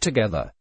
together.